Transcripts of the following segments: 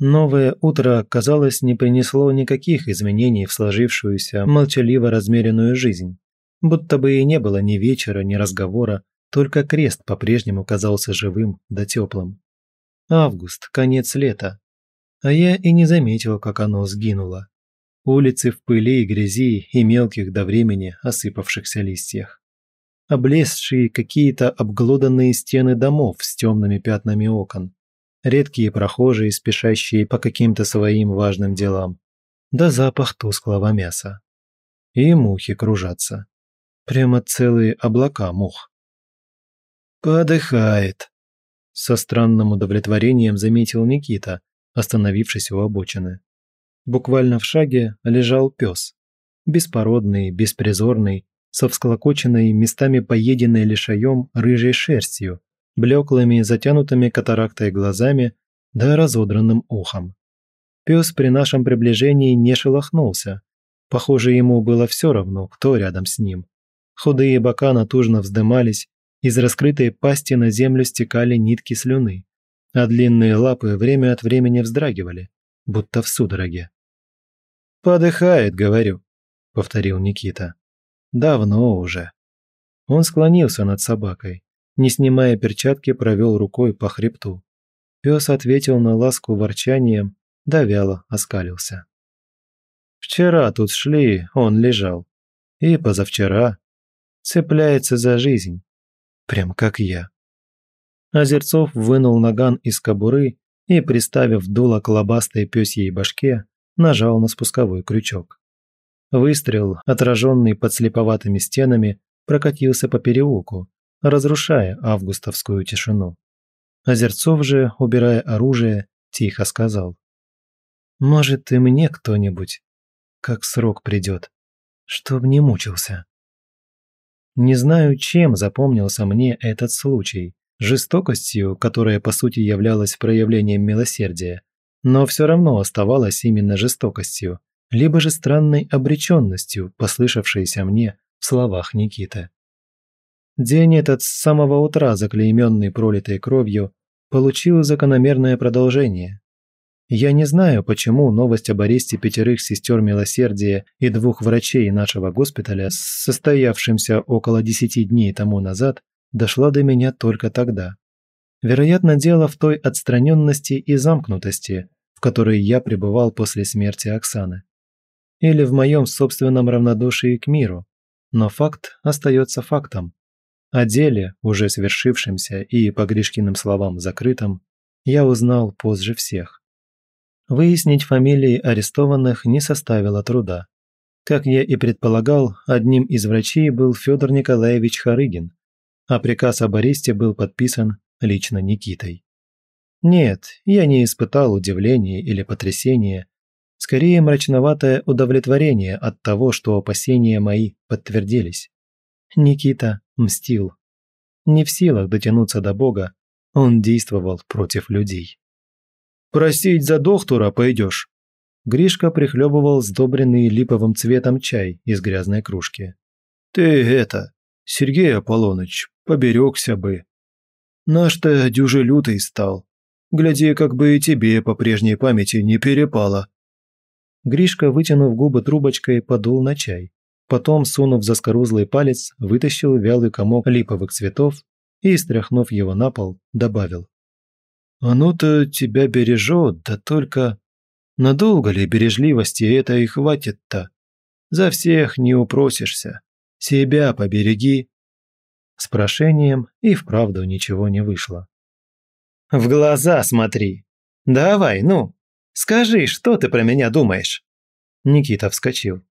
Новое утро, казалось, не принесло никаких изменений в сложившуюся, молчаливо размеренную жизнь. Будто бы и не было ни вечера, ни разговора, только крест по-прежнему казался живым да теплым. Август, конец лета. А я и не заметил, как оно сгинуло. Улицы в пыли и грязи и мелких до времени осыпавшихся листьях. Облезшие какие-то обглоданные стены домов с темными пятнами окон редкие прохожие, спешащие по каким-то своим важным делам, да запах тусклого мяса. И мухи кружатся. Прямо целые облака мух. «Подыхает», – со странным удовлетворением заметил Никита, остановившись у обочины. Буквально в шаге лежал пес. Беспородный, беспризорный, со всклокоченной, местами поеденной лишаем рыжей шерстью, блеклыми, затянутыми катарактой глазами да разодранным ухом. Пес при нашем приближении не шелохнулся. Похоже, ему было все равно, кто рядом с ним. Худые бока натужно вздымались, из раскрытой пасти на землю стекали нитки слюны, а длинные лапы время от времени вздрагивали, будто в судороге. «Подыхает, говорю», — повторил Никита. «Давно уже». Он склонился над собакой, не снимая перчатки, провел рукой по хребту. Пес ответил на ласку ворчанием, да вяло оскалился. «Вчера тут шли, он лежал. И позавчера. Цепляется за жизнь. Прям как я». Озерцов вынул наган из кобуры и, приставив дуло к лобастой пёсьей башке, нажал на спусковой крючок. Выстрел, отраженный под слеповатыми стенами, прокатился по переулку, разрушая августовскую тишину. Озерцов же, убирая оружие, тихо сказал. «Может, и мне кто-нибудь, как срок придет, чтоб не мучился». Не знаю, чем запомнился мне этот случай, жестокостью, которая по сути являлась проявлением милосердия, но все равно оставалась именно жестокостью, либо же странной обреченностью, послышавшейся мне в словах Никиты. День этот с самого утра, заклейменный пролитой кровью, получил закономерное продолжение. Я не знаю, почему новость об аресте пятерых сестер милосердия и двух врачей нашего госпиталя, состоявшимся около 10 дней тому назад, дошла до меня только тогда. Вероятно, дело в той отстраненности и замкнутости, в которой я пребывал после смерти Оксаны. Или в моем собственном равнодушии к миру. Но факт остается фактом. О деле, уже свершившемся и по Гришкиным словам закрытом, я узнал позже всех. Выяснить фамилии арестованных не составило труда. Как я и предполагал, одним из врачей был Федор Николаевич Харыгин, а приказ об аресте был подписан лично Никитой. Нет, я не испытал удивления или потрясения, скорее мрачноватое удовлетворение от того, что опасения мои подтвердились. Никита мстил. Не в силах дотянуться до Бога, он действовал против людей. «Просить за доктора пойдешь?» Гришка прихлебывал сдобренный липовым цветом чай из грязной кружки. «Ты это, Сергей Аполлоныч, поберегся бы. Наш-то дюже лютый стал. Гляди, как бы и тебе по прежней памяти не перепало». Гришка, вытянув губы трубочкой, подул на чай, Потом, сунув заскорузлый палец, вытащил вялый комок липовых цветов и, стряхнув его на пол, добавил. «Оно-то тебя бережет, да только... Надолго ли бережливости это и хватит-то? За всех не упросишься. Себя побереги». С прошением и вправду ничего не вышло. «В глаза смотри! Давай, ну! Скажи, что ты про меня думаешь?» Никита вскочил.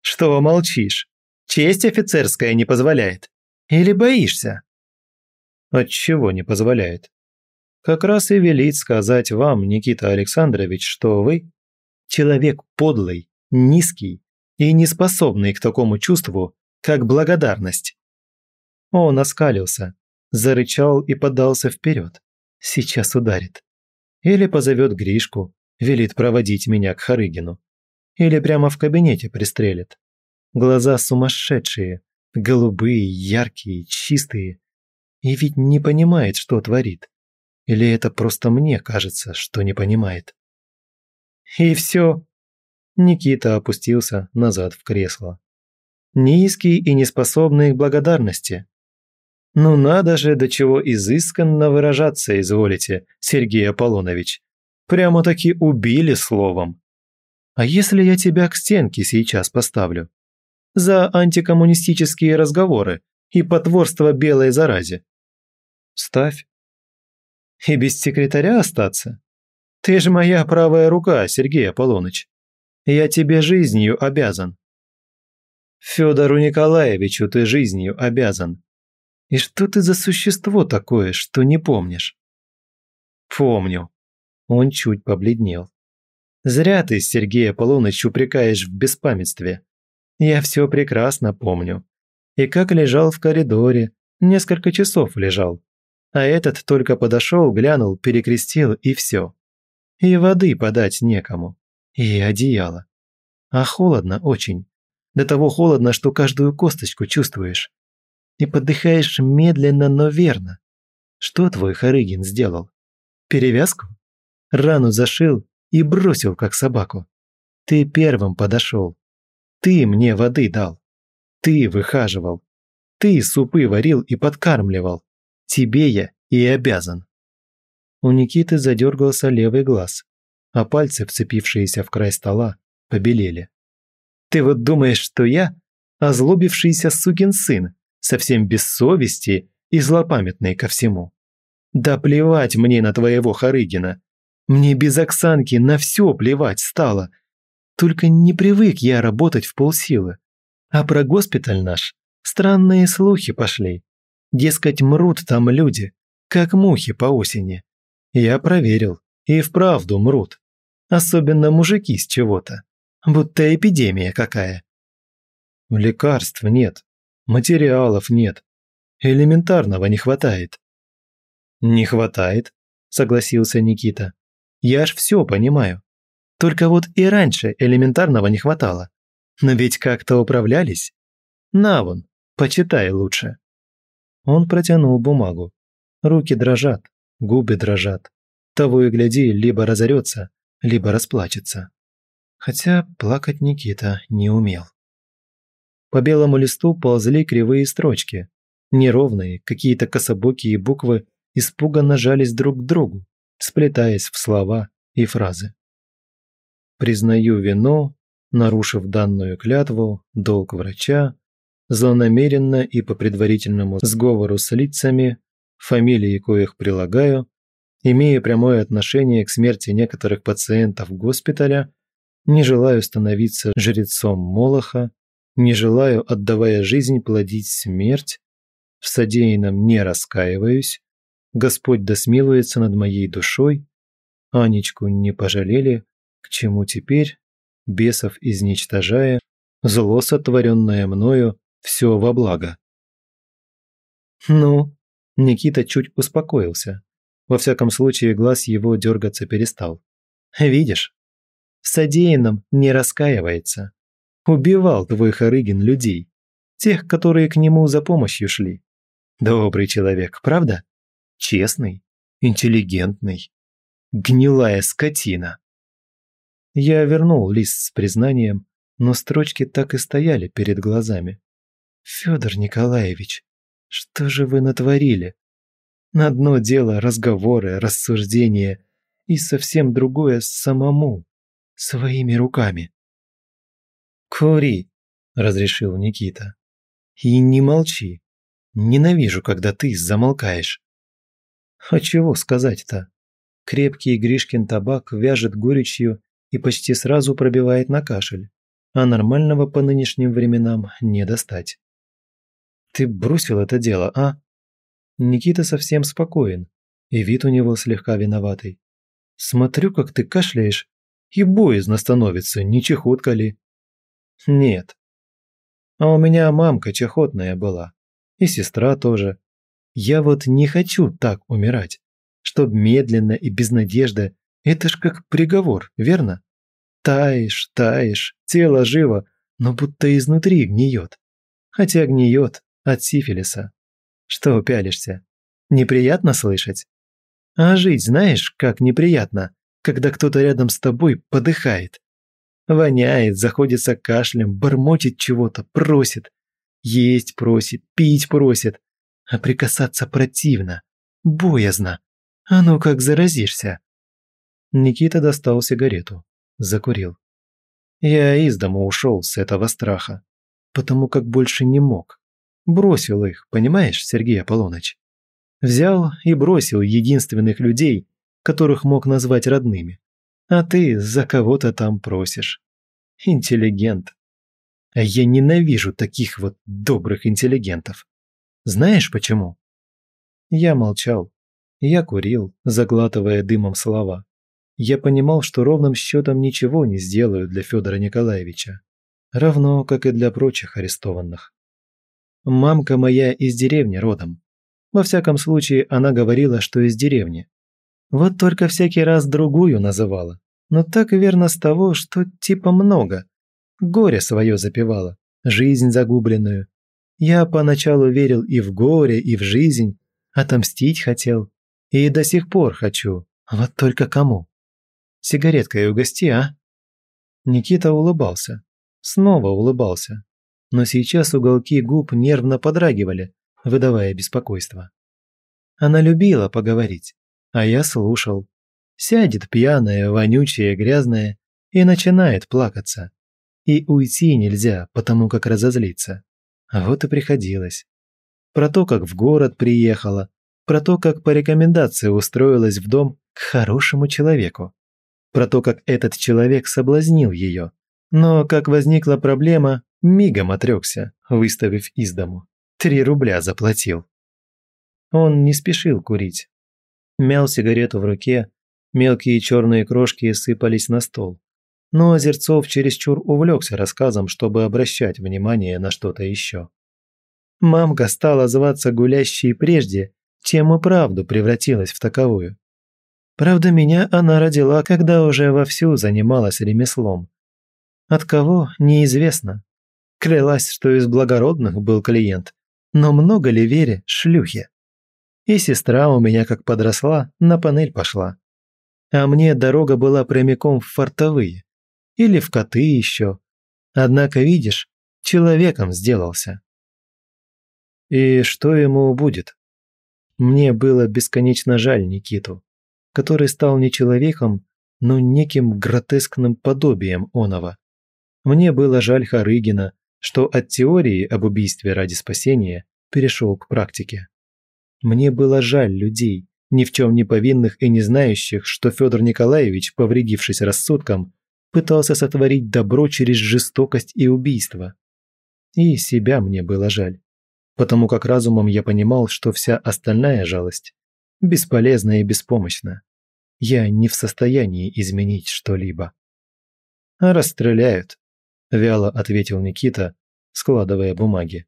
«Что молчишь? Честь офицерская не позволяет. Или боишься?» «Отчего не позволяет? Как раз и велит сказать вам, Никита Александрович, что вы – человек подлый, низкий и неспособный к такому чувству, как благодарность». Он оскалился, зарычал и подался вперед. «Сейчас ударит» или позовет Гришку, велит проводить меня к Харыгину. Или прямо в кабинете пристрелит. Глаза сумасшедшие, голубые, яркие, чистые. И ведь не понимает, что творит. Или это просто мне кажется, что не понимает. И все. Никита опустился назад в кресло. Низкий и неспособный к благодарности. Ну надо же, до чего изысканно выражаться изволите, Сергей Аполлонович. Прямо-таки убили словом. А если я тебя к стенке сейчас поставлю? За антикоммунистические разговоры и потворство белой заразе. Ставь. И без секретаря остаться? Ты же моя правая рука, Сергей Аполлоныч. Я тебе жизнью обязан. Федору Николаевичу ты жизнью обязан. И что ты за существо такое, что не помнишь? Помню. Он чуть побледнел. Зря ты, Сергей Аполлоныч, упрекаешь в беспамятстве. Я все прекрасно помню. И как лежал в коридоре, несколько часов лежал. А этот только подошел, глянул, перекрестил и все. И воды подать некому. И одеяло. А холодно очень. До того холодно, что каждую косточку чувствуешь. И подыхаешь медленно, но верно. Что твой Харыгин сделал? Перевязку? Рану зашил и бросил, как собаку. Ты первым подошел. Ты мне воды дал. Ты выхаживал. Ты супы варил и подкармливал. Тебе я и обязан. У Никиты задергался левый глаз, а пальцы, вцепившиеся в край стола, побелели. «Ты вот думаешь, что я озлобившийся сукин сын, совсем без совести и злопамятный ко всему? Да плевать мне на твоего Харыгина, мне без Оксанки на все плевать стало. Только не привык я работать в полсилы. А про госпиталь наш странные слухи пошли. Дескать, мрут там люди, как мухи по осени. Я проверил, и вправду мрут. Особенно мужики с чего-то. Будто эпидемия какая. Лекарств нет, материалов нет. Элементарного не хватает. Не хватает, согласился Никита. Я ж все понимаю. Только вот и раньше элементарного не хватало. Но ведь как-то управлялись. На вон, почитай лучше. Он протянул бумагу. Руки дрожат, губы дрожат. Того и гляди, либо разорется, либо расплачется. Хотя плакать Никита не умел. По белому листу ползли кривые строчки. Неровные, какие-то кособокие буквы испуганно жались друг к другу, сплетаясь в слова и фразы. «Признаю вину, нарушив данную клятву, долг врача, злонамеренно и по предварительному сговору с лицами, фамилии коих прилагаю, имея прямое отношение к смерти некоторых пациентов госпиталя, не желаю становиться жрецом Молоха, не желаю, отдавая жизнь, плодить смерть, в содеянном не раскаиваюсь, Господь досмилуется над моей душой, Анечку не пожалели, к чему теперь, бесов изничтожая, зло, сотворенное мною, все во благо. Ну, Никита чуть успокоился. Во всяком случае, глаз его дергаться перестал. Видишь, в содеянном не раскаивается. Убивал твой Харыгин людей, тех, которые к нему за помощью шли. Добрый человек, правда? честный, интеллигентный. Гнилая скотина. Я вернул лист с признанием, но строчки так и стояли перед глазами. «Федор Николаевич, что же вы натворили? На одно дело разговоры, рассуждения и совсем другое самому, своими руками». «Кури», – разрешил Никита. «И не молчи. Ненавижу, когда ты замолкаешь». А чего сказать-то? Крепкий Гришкин табак вяжет горечью и почти сразу пробивает на кашель, а нормального по нынешним временам не достать. «Ты бросил это дело, а?» Никита совсем спокоен, и вид у него слегка виноватый. «Смотрю, как ты кашляешь, и боязно становится, не чехотка ли?» «Нет». «А у меня мамка чехотная была, и сестра тоже, я вот не хочу так умирать. Чтоб медленно и без надежды. Это ж как приговор, верно? Таешь, таешь, тело живо, но будто изнутри гниет. Хотя гниет от сифилиса. Что пялишься? Неприятно слышать? А жить знаешь, как неприятно, когда кто-то рядом с тобой подыхает. Воняет, заходится кашлем, бормочет чего-то, просит. Есть просит, пить просит а прикасаться противно, боязно. А ну как заразишься!» Никита достал сигарету, закурил. Я из дому ушел с этого страха, потому как больше не мог. Бросил их, понимаешь, Сергей Аполлоныч? Взял и бросил единственных людей, которых мог назвать родными. А ты за кого-то там просишь. Интеллигент. А я ненавижу таких вот добрых интеллигентов. Знаешь почему?» Я молчал. Я курил, заглатывая дымом слова. Я понимал, что ровным счетом ничего не сделаю для Федора Николаевича. Равно, как и для прочих арестованных. Мамка моя из деревни родом. Во всяком случае, она говорила, что из деревни. Вот только всякий раз другую называла. Но так верно с того, что типа много. Горе свое запевала, жизнь загубленную, я поначалу верил и в горе, и в жизнь, отомстить хотел. И до сих пор хочу. Вот только кому? Сигареткой угости, а? Никита улыбался. Снова улыбался. Но сейчас уголки губ нервно подрагивали, выдавая беспокойство. Она любила поговорить, а я слушал. Сядет пьяная, вонючая, грязная и начинает плакаться. И уйти нельзя, потому как разозлиться. А вот и приходилось. Про то, как в город приехала, про то, как по рекомендации устроилась в дом к хорошему человеку, про то, как этот человек соблазнил ее. Но как возникла проблема, мигом отрекся, выставив из дому. Три рубля заплатил. Он не спешил курить. Мял сигарету в руке, мелкие черные крошки сыпались на стол но Озерцов чересчур увлекся рассказом, чтобы обращать внимание на что-то еще. Мамка стала зваться гулящей прежде, чем и правду превратилась в таковую. Правда, меня она родила, когда уже вовсю занималась ремеслом. От кого – неизвестно. Клялась, что из благородных был клиент, но много ли вере шлюхи? И сестра у меня, как подросла, на панель пошла. А мне дорога была прямиком в фортовые, или в коты еще. Однако, видишь, человеком сделался. И что ему будет? Мне было бесконечно жаль Никиту, который стал не человеком, но неким гротескным подобием оного. Мне было жаль Харыгина, что от теории об убийстве ради спасения перешел к практике. Мне было жаль людей, ни в чем не повинных и не знающих, что Федор Николаевич, повредившись рассудком, пытался сотворить добро через жестокость и убийство. И себя мне было жаль, потому как разумом я понимал, что вся остальная жалость бесполезна и беспомощна. Я не в состоянии изменить что-либо. «Расстреляют», – вяло ответил Никита, складывая бумаги.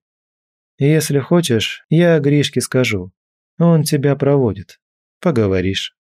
«Если хочешь, я Гришке скажу. Он тебя проводит. Поговоришь».